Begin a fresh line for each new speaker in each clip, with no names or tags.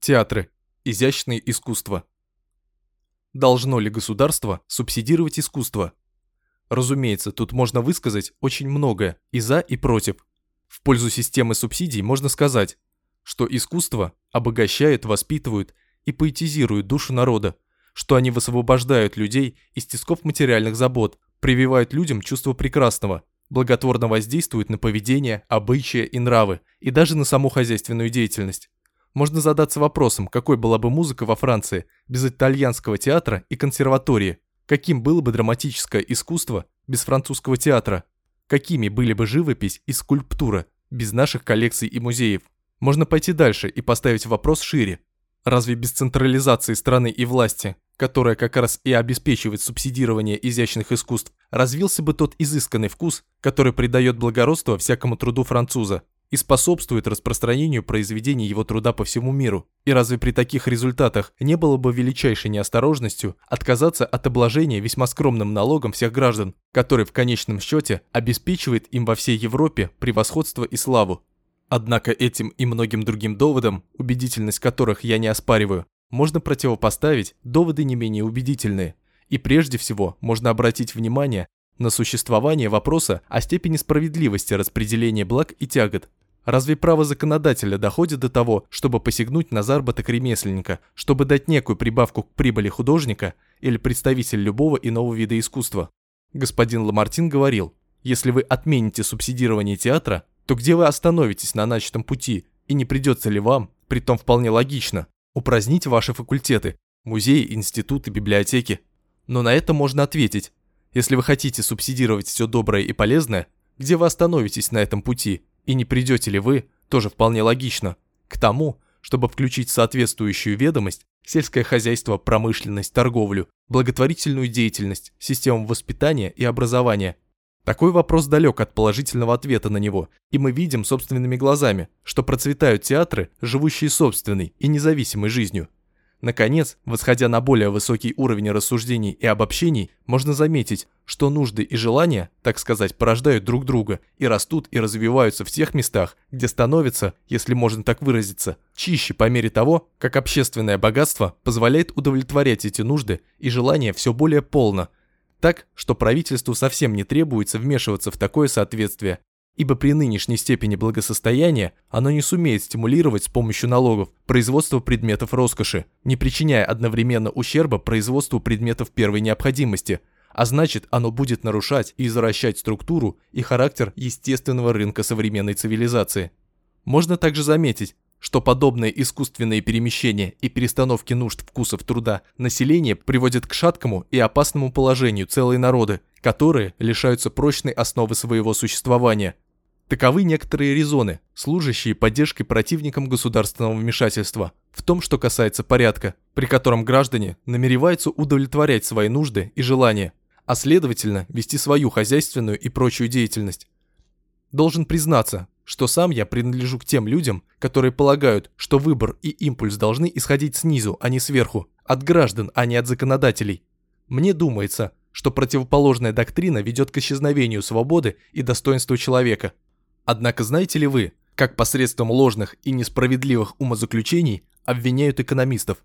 Театры. Изящные искусства. Должно ли государство субсидировать искусство? Разумеется, тут можно высказать очень многое и за, и против. В пользу системы субсидий можно сказать, что искусство обогащает, воспитывает и поэтизирует душу народа, что они высвобождают людей из тисков материальных забот, прививают людям чувство прекрасного, благотворно воздействуют на поведение, обычаи и нравы, и даже на саму хозяйственную деятельность. Можно задаться вопросом, какой была бы музыка во Франции без итальянского театра и консерватории, каким было бы драматическое искусство без французского театра, какими были бы живопись и скульптура без наших коллекций и музеев. Можно пойти дальше и поставить вопрос шире. Разве без централизации страны и власти, которая как раз и обеспечивает субсидирование изящных искусств, развился бы тот изысканный вкус, который придает благородство всякому труду француза и способствует распространению произведений его труда по всему миру. И разве при таких результатах не было бы величайшей неосторожностью отказаться от обложения весьма скромным налогом всех граждан, который в конечном счете обеспечивает им во всей Европе превосходство и славу? Однако этим и многим другим доводам, убедительность которых я не оспариваю, можно противопоставить доводы не менее убедительные. И прежде всего можно обратить внимание на существование вопроса о степени справедливости распределения благ и тягот. Разве право законодателя доходит до того, чтобы посягнуть на заработок ремесленника, чтобы дать некую прибавку к прибыли художника или представителя любого иного вида искусства? Господин Ламартин говорил, если вы отмените субсидирование театра, то где вы остановитесь на начатом пути, и не придется ли вам, притом вполне логично, упразднить ваши факультеты, музеи, институты, библиотеки? Но на это можно ответить. Если вы хотите субсидировать все доброе и полезное, где вы остановитесь на этом пути, и не придете ли вы, тоже вполне логично, к тому, чтобы включить соответствующую ведомость, сельское хозяйство, промышленность, торговлю, благотворительную деятельность, систему воспитания и образования – такой вопрос далек от положительного ответа на него, и мы видим собственными глазами, что процветают театры, живущие собственной и независимой жизнью. Наконец, восходя на более высокий уровень рассуждений и обобщений, можно заметить, что нужды и желания, так сказать, порождают друг друга и растут и развиваются в тех местах, где становятся, если можно так выразиться, чище по мере того, как общественное богатство позволяет удовлетворять эти нужды и желания все более полно – так, что правительству совсем не требуется вмешиваться в такое соответствие, ибо при нынешней степени благосостояния оно не сумеет стимулировать с помощью налогов производство предметов роскоши, не причиняя одновременно ущерба производству предметов первой необходимости, а значит оно будет нарушать и извращать структуру и характер естественного рынка современной цивилизации. Можно также заметить, что подобные искусственные перемещения и перестановки нужд вкусов труда населения приводят к шаткому и опасному положению целые народы, которые лишаются прочной основы своего существования. Таковы некоторые резоны, служащие поддержкой противникам государственного вмешательства, в том, что касается порядка, при котором граждане намереваются удовлетворять свои нужды и желания, а следовательно вести свою хозяйственную и прочую деятельность. Должен признаться, что сам я принадлежу к тем людям, которые полагают, что выбор и импульс должны исходить снизу, а не сверху, от граждан, а не от законодателей. Мне думается, что противоположная доктрина ведет к исчезновению свободы и достоинства человека. Однако знаете ли вы, как посредством ложных и несправедливых умозаключений обвиняют экономистов?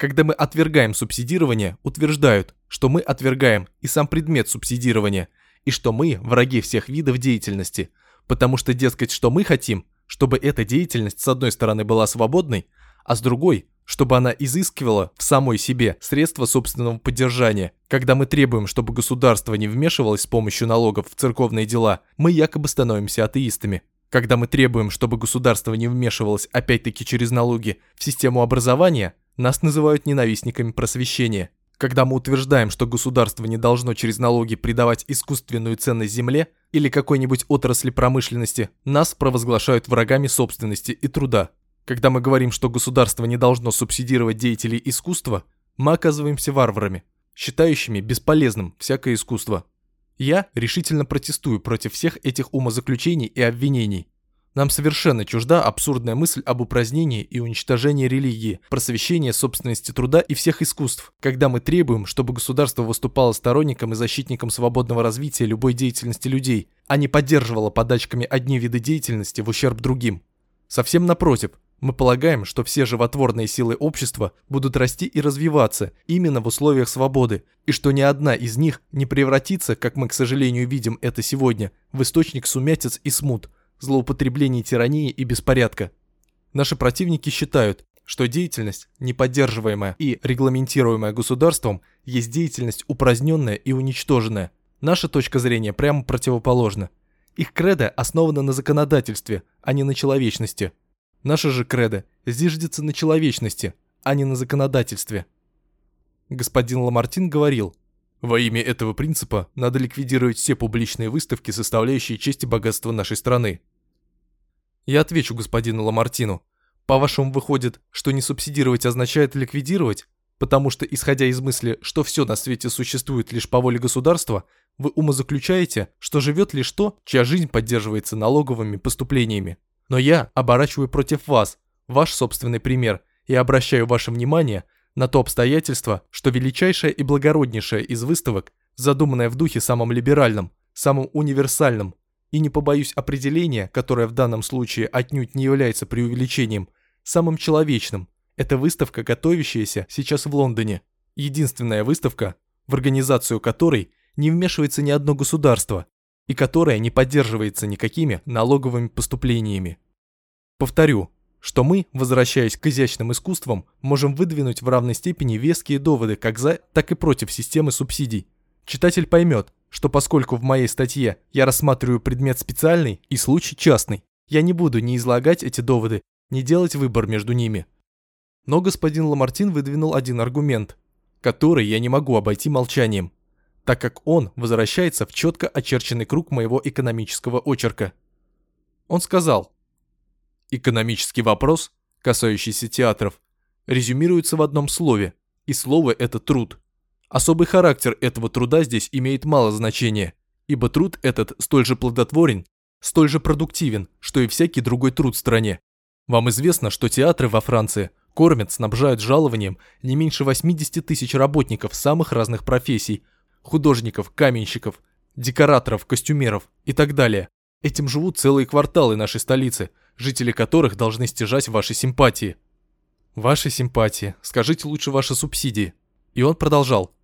Когда мы отвергаем субсидирование, утверждают, что мы отвергаем и сам предмет субсидирования, и что мы враги всех видов деятельности – Потому что, дескать, что мы хотим, чтобы эта деятельность с одной стороны была свободной, а с другой, чтобы она изыскивала в самой себе средства собственного поддержания. Когда мы требуем, чтобы государство не вмешивалось с помощью налогов в церковные дела, мы якобы становимся атеистами. Когда мы требуем, чтобы государство не вмешивалось опять-таки через налоги в систему образования, нас называют ненавистниками просвещения. Когда мы утверждаем, что государство не должно через налоги придавать искусственную ценность земле или какой-нибудь отрасли промышленности, нас провозглашают врагами собственности и труда. Когда мы говорим, что государство не должно субсидировать деятелей искусства, мы оказываемся варварами, считающими бесполезным всякое искусство. Я решительно протестую против всех этих умозаключений и обвинений. Нам совершенно чужда абсурдная мысль об упразднении и уничтожении религии, просвещении собственности труда и всех искусств, когда мы требуем, чтобы государство выступало сторонником и защитником свободного развития любой деятельности людей, а не поддерживало подачками одни виды деятельности в ущерб другим. Совсем напротив, Мы полагаем, что все животворные силы общества будут расти и развиваться именно в условиях свободы, и что ни одна из них не превратится, как мы, к сожалению, видим это сегодня, в источник сумятиц и смут, злоупотреблений тирании и беспорядка. Наши противники считают, что деятельность, не поддерживаемая и регламентируемая государством, есть деятельность упраздненная и уничтоженная. Наша точка зрения прямо противоположна. Их кредо основано на законодательстве, а не на человечности. Наша же кредо зиждется на человечности, а не на законодательстве. Господин Ламартин говорил, во имя этого принципа надо ликвидировать все публичные выставки, составляющие честь и богатство нашей страны. Я отвечу господину Ламартину, по-вашему, выходит, что не субсидировать означает ликвидировать? Потому что, исходя из мысли, что все на свете существует лишь по воле государства, вы умозаключаете, что живет лишь то, чья жизнь поддерживается налоговыми поступлениями. Но я оборачиваю против вас ваш собственный пример и обращаю ваше внимание на то обстоятельство, что величайшая и благороднейшая из выставок, задуманная в духе самым либеральным, самым универсальным, и не побоюсь определения, которое в данном случае отнюдь не является преувеличением – самым человечным. Это выставка, готовящаяся сейчас в Лондоне. Единственная выставка, в организацию которой не вмешивается ни одно государство и которая не поддерживается никакими налоговыми поступлениями. Повторю, что мы, возвращаясь к изящным искусствам, можем выдвинуть в равной степени веские доводы как за, так и против системы субсидий. Читатель поймет, что поскольку в моей статье я рассматриваю предмет специальный и случай частный, я не буду ни излагать эти доводы, не делать выбор между ними. Но господин Ламартин выдвинул один аргумент, который я не могу обойти молчанием, так как он возвращается в четко очерченный круг моего экономического очерка. Он сказал, экономический вопрос, касающийся театров, резюмируется в одном слове, и слово это труд. Особый характер этого труда здесь имеет мало значения, ибо труд этот столь же плодотворен, столь же продуктивен, что и всякий другой труд в стране. Вам известно, что театры во Франции кормят, снабжают жалованием не меньше 80 тысяч работников самых разных профессий, художников, каменщиков, декораторов, костюмеров и так далее. Этим живут целые кварталы нашей столицы, жители которых должны стяжать ваши симпатии. Ваши симпатии, скажите лучше ваши субсидии. И он продолжал.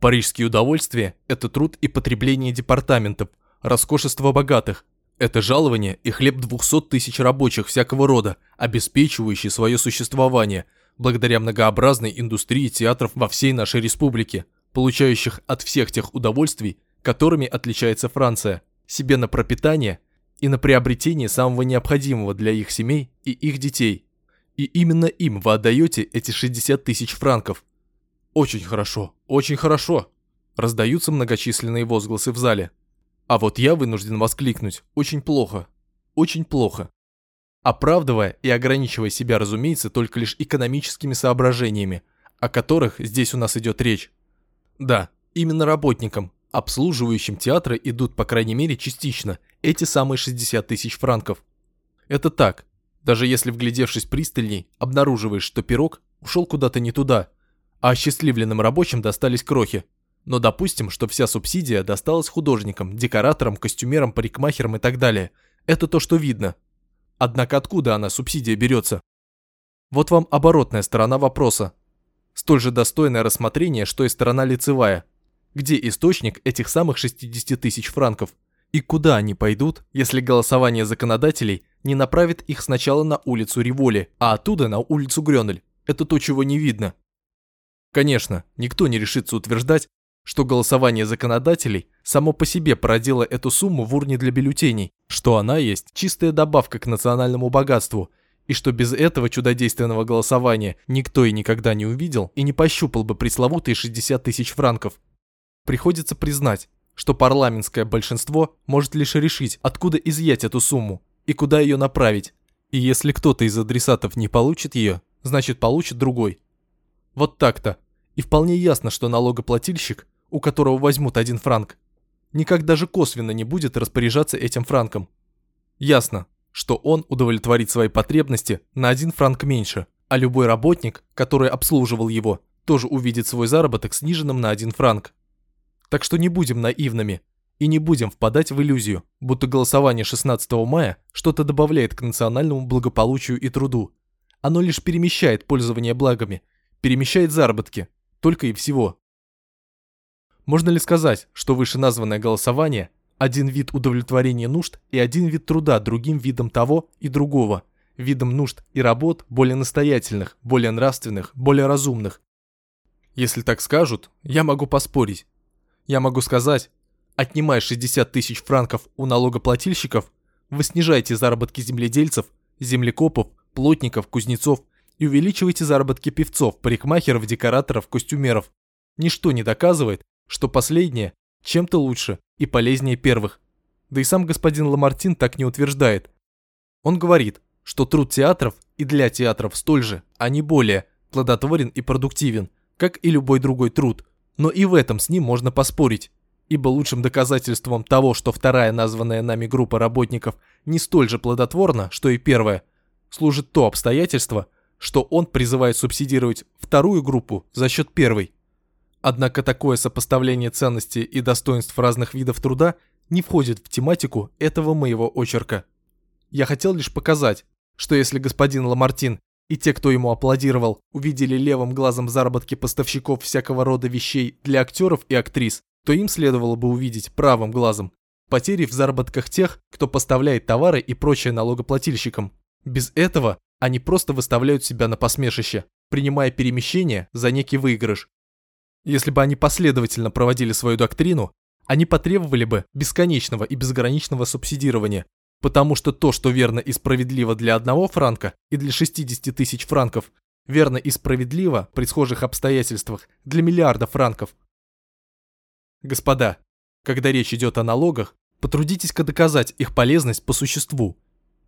Парижские удовольствия – это труд и потребление департаментов, роскошество богатых, это жалование и хлеб 200 тысяч рабочих всякого рода, обеспечивающие свое существование, благодаря многообразной индустрии театров во всей нашей республике, получающих от всех тех удовольствий, которыми отличается Франция, себе на пропитание и на приобретение самого необходимого для их семей и их детей. И именно им вы отдаете эти 60 тысяч франков. Очень хорошо, очень хорошо. Раздаются многочисленные возгласы в зале. А вот я вынужден воскликнуть «очень плохо, очень плохо». Оправдывая и ограничивая себя, разумеется, только лишь экономическими соображениями, о которых здесь у нас идет речь. Да, именно работникам, обслуживающим театры идут, по крайней мере, частично, эти самые 60 тысяч франков. Это так, даже если, вглядевшись пристальней, обнаруживаешь, что пирог ушел куда-то не туда, а осчастливленным рабочим достались крохи. Но допустим, что вся субсидия досталась художникам, декораторам, костюмерам, парикмахерам и так далее. Это то, что видно. Однако откуда она, субсидия, берется? Вот вам оборотная сторона вопроса. Столь же достойное рассмотрение, что и сторона лицевая. Где источник этих самых 60 тысяч франков? И куда они пойдут, если голосование законодателей не направит их сначала на улицу Риволи, а оттуда на улицу Грёнель? Это то, чего не видно. Конечно, никто не решится утверждать, что голосование законодателей само по себе породило эту сумму в урне для бюллетеней, что она есть чистая добавка к национальному богатству, и что без этого чудодейственного голосования никто и никогда не увидел и не пощупал бы пресловутые 60 тысяч франков. Приходится признать, что парламентское большинство может лишь решить, откуда изъять эту сумму и куда ее направить, и если кто-то из адресатов не получит ее, значит получит другой. Вот так-то. И вполне ясно, что налогоплательщик у которого возьмут один франк, никак даже косвенно не будет распоряжаться этим франком. Ясно, что он удовлетворит свои потребности на один франк меньше, а любой работник, который обслуживал его, тоже увидит свой заработок сниженным на один франк. Так что не будем наивными И не будем впадать в иллюзию, будто голосование 16 мая что-то добавляет к национальному благополучию и труду. Оно лишь перемещает пользование благами, перемещает заработки, только и всего. Можно ли сказать, что вышеназванное голосование – один вид удовлетворения нужд и один вид труда другим видом того и другого, видом нужд и работ более настоятельных, более нравственных, более разумных? Если так скажут, я могу поспорить. Я могу сказать, отнимая 60 тысяч франков у налогоплательщиков, вы снижаете заработки земледельцев, землекопов, плотников, кузнецов и увеличиваете заработки певцов, парикмахеров, декораторов, костюмеров. Ничто не доказывает, что последнее чем-то лучше и полезнее первых. Да и сам господин Ламартин так не утверждает. Он говорит, что труд театров и для театров столь же, а не более, плодотворен и продуктивен, как и любой другой труд. Но и в этом с ним можно поспорить ибо лучшим доказательством того, что вторая названная нами группа работников не столь же плодотворна, что и первая, служит то обстоятельство, что он призывает субсидировать вторую группу за счет первой. Однако такое сопоставление ценностей и достоинств разных видов труда не входит в тематику этого моего очерка. Я хотел лишь показать, что если господин Ламартин и те, кто ему аплодировал, увидели левым глазом заработки поставщиков всякого рода вещей для актеров и актрис, то им следовало бы увидеть правым глазом потери в заработках тех, кто поставляет товары и прочее налогоплательщикам. Без этого они просто выставляют себя на посмешище, принимая перемещение за некий выигрыш. Если бы они последовательно проводили свою доктрину, они потребовали бы бесконечного и безграничного субсидирования, потому что то, что верно и справедливо для одного франка и для 60 тысяч франков, верно и справедливо при схожих обстоятельствах для миллиарда франков. Господа, когда речь идет о налогах, потрудитесь-ка доказать их полезность по существу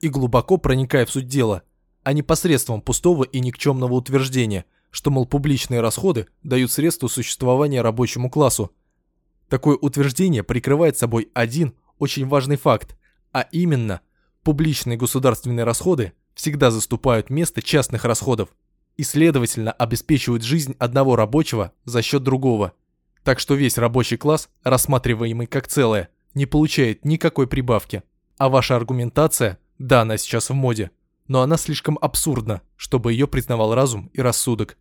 и глубоко проникая в суть дела, а не посредством пустого и никчемного утверждения, что, мол, публичные расходы дают средства существования рабочему классу. Такое утверждение прикрывает собой один очень важный факт, а именно, публичные государственные расходы всегда заступают место частных расходов и, следовательно, обеспечивают жизнь одного рабочего за счет другого – так что весь рабочий класс, рассматриваемый как целое, не получает никакой прибавки. А ваша аргументация, да, она сейчас в моде, но она слишком абсурдна, чтобы ее признавал разум и рассудок.